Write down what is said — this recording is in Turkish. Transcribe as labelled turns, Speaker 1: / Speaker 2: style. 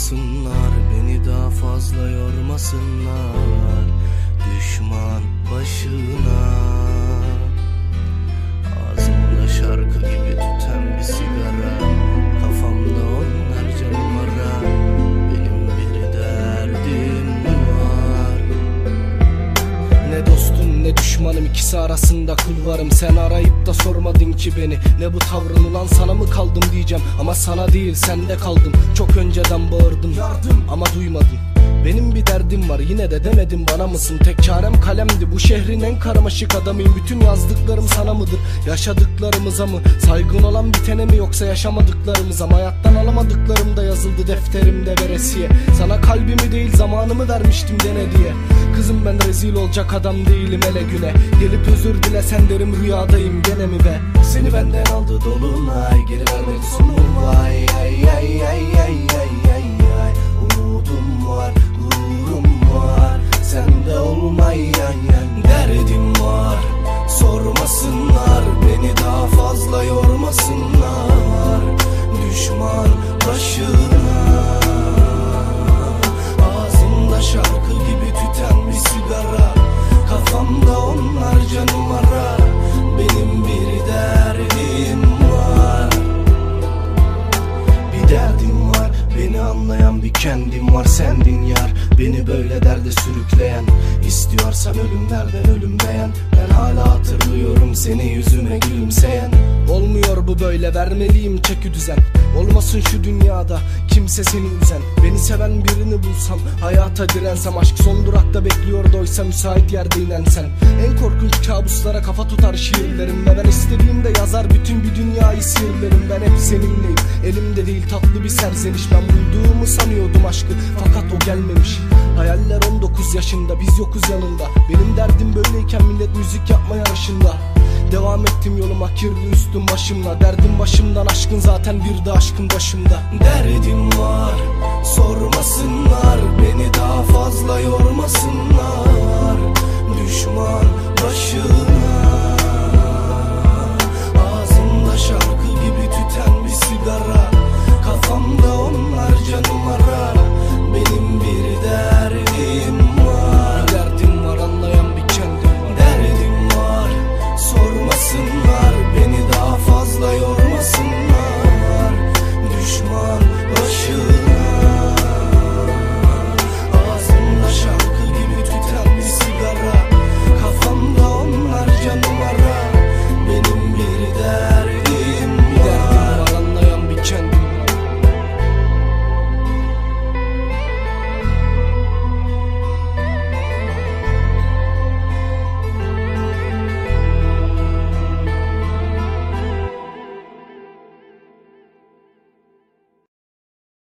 Speaker 1: Sormasınlar beni daha fazla yormasınlar. Düşman
Speaker 2: ne düşmanım ikisi arasında kulvarım Sen arayıp da sormadın ki beni. Ne bu tavrın ulan sana mı kaldım diyeceğim. Ama sana değil sende kaldım. Çok önceden bağırdım. Yardım. Ama duymadın benim bir derdim var yine de demedim bana mısın? Tek çarem kalemdi bu şehrin en karmaşık adamıyım. Bütün yazdıklarım sana mıdır? Yaşadıklarımıza mı? Saygın olan bitene mi yoksa yaşamadıklarımıza mı? Hayattan alamadıklarım da yazıldı defterimde veresiye. Sana kalbimi değil zamanımı vermiştim dene diye. Kızım ben rezil olacak adam değilim hele güne. Gelip özür dile sen derim rüyadayım gene mi be?
Speaker 1: Seni benden aldı dolunay Geri vermedi sonum vay fazla yormasınlar Düşman başına. Ağzımda şarkı gibi tüten bir sigara Kafamda onlarca numara. Benim bir derdim var. Bir derdim var Beni anlayan bir kendim var. Sendin yar Beni böyle derde sürükleyen. İstiyorsan ölümlerden ölüm beğen. Ben hala hatırlıyorum seni gülümseyen
Speaker 2: Böyle vermeliyim çeki düzen. Olmasın şu dünyada kimse seni üzen. Beni seven birini bulsam hayata dirensem Aşk son durakta bekliyor doysa müsait yerde inensen En korkunç kabuslara kafa tutar şiirlerimle Ben istediğimde yazar bütün bir dünyayı sihirlerim. Ben hep seninleyim elimde değil tatlı bir serzeniş. Ben bulduğumu sanıyordum aşkı fakat o gelmemiş. Hayaller 19 yaşında biz yokuz yanında. Benim derdim böyleyken millet müzik yapma yarışında Devam ettim yoluma kirli üstüm başımla Derdim başımdan aşkın zaten bir de aşkın başımda.
Speaker 1: Derdim var Sormasın